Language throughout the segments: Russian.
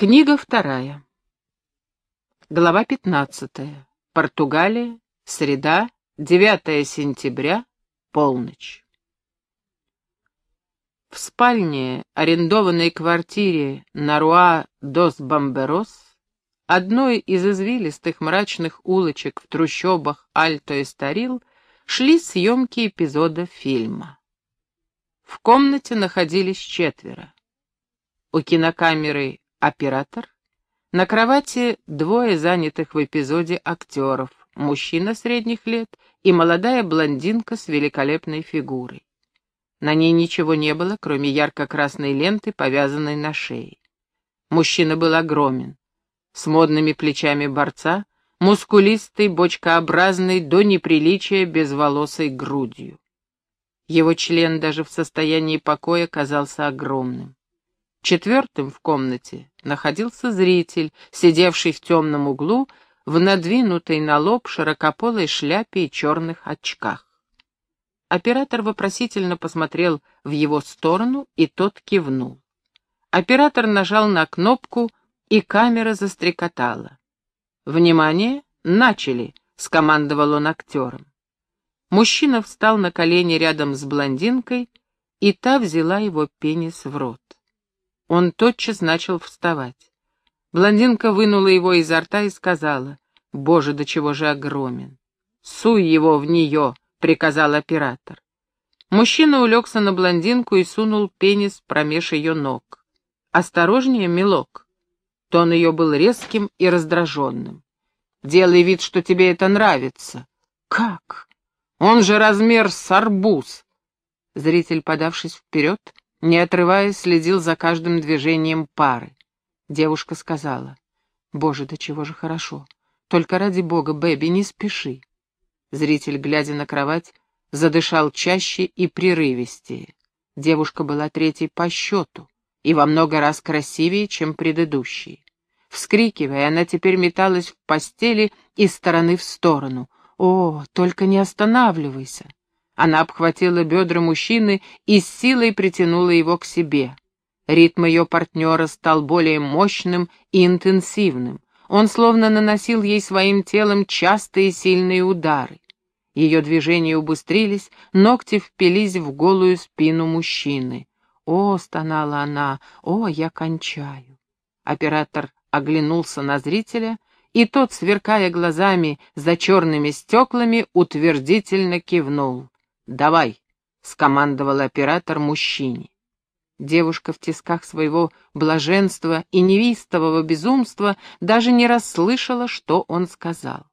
Книга вторая. Глава пятнадцатая. Португалия. Среда. 9 сентября. Полночь. В спальне, арендованной квартире на Руа-дос-Бамберос, одной из извилистых мрачных улочек в трущобах Альто-Эстарил, шли съемки эпизода фильма. В комнате находились четверо. У кинокамеры Оператор. На кровати двое занятых в эпизоде актеров, мужчина средних лет и молодая блондинка с великолепной фигурой. На ней ничего не было, кроме ярко-красной ленты, повязанной на шее. Мужчина был огромен, с модными плечами борца, мускулистый, бочкообразный, до неприличия безволосой грудью. Его член даже в состоянии покоя казался огромным. Четвертым в комнате находился зритель, сидевший в темном углу в надвинутой на лоб широкополой шляпе и черных очках. Оператор вопросительно посмотрел в его сторону, и тот кивнул. Оператор нажал на кнопку, и камера застрекотала. «Внимание! Начали!» — скомандовал он актером. Мужчина встал на колени рядом с блондинкой, и та взяла его пенис в рот. Он тотчас начал вставать. Блондинка вынула его изо рта и сказала, «Боже, до чего же огромен!» «Суй его в нее!» — приказал оператор. Мужчина улегся на блондинку и сунул пенис промеж ее ног. «Осторожнее, милок!» Тон ее был резким и раздраженным. «Делай вид, что тебе это нравится». «Как? Он же размер с арбуз!» Зритель, подавшись вперед, не отрываясь, следил за каждым движением пары. Девушка сказала, «Боже, до чего же хорошо! Только ради бога, Бэби, не спеши!» Зритель, глядя на кровать, задышал чаще и прерывистее. Девушка была третьей по счету и во много раз красивее, чем предыдущие. Вскрикивая, она теперь металась в постели из стороны в сторону. «О, только не останавливайся!» Она обхватила бедра мужчины и с силой притянула его к себе. Ритм ее партнера стал более мощным и интенсивным. Он словно наносил ей своим телом частые сильные удары. Ее движения убыстрились, ногти впились в голую спину мужчины. «О!» — стонала она, «О, я кончаю!» Оператор оглянулся на зрителя, и тот, сверкая глазами за черными стеклами, утвердительно кивнул. «Давай», — скомандовал оператор мужчине. Девушка в тисках своего блаженства и невистового безумства даже не расслышала, что он сказал.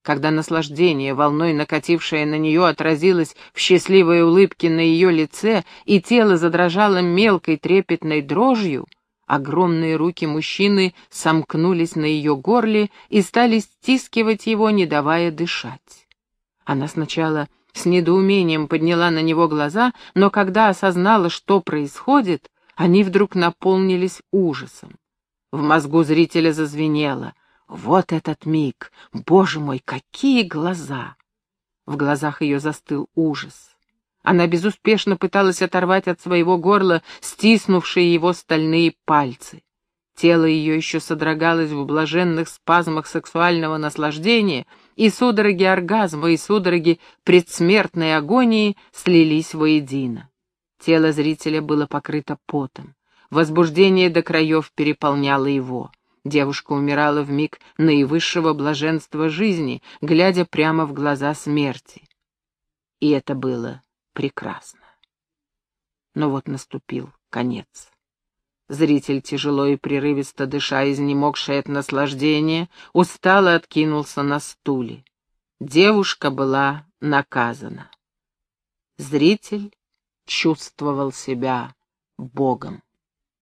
Когда наслаждение, волной накатившее на нее, отразилось в счастливой улыбке на ее лице, и тело задрожало мелкой трепетной дрожью, огромные руки мужчины сомкнулись на ее горле и стали стискивать его, не давая дышать. Она сначала с недоумением подняла на него глаза, но когда осознала, что происходит, они вдруг наполнились ужасом. В мозгу зрителя зазвенело. Вот этот миг! Боже мой, какие глаза! В глазах ее застыл ужас. Она безуспешно пыталась оторвать от своего горла стиснувшие его стальные пальцы. Тело ее еще содрогалось в блаженных спазмах сексуального наслаждения, и судороги оргазма, и судороги предсмертной агонии слились воедино. Тело зрителя было покрыто потом. Возбуждение до краев переполняло его. Девушка умирала в миг наивысшего блаженства жизни, глядя прямо в глаза смерти. И это было прекрасно. Но вот наступил конец. Зритель, тяжело и прерывисто дыша, изнемогший от наслаждения, устало откинулся на стуле. Девушка была наказана. Зритель чувствовал себя Богом.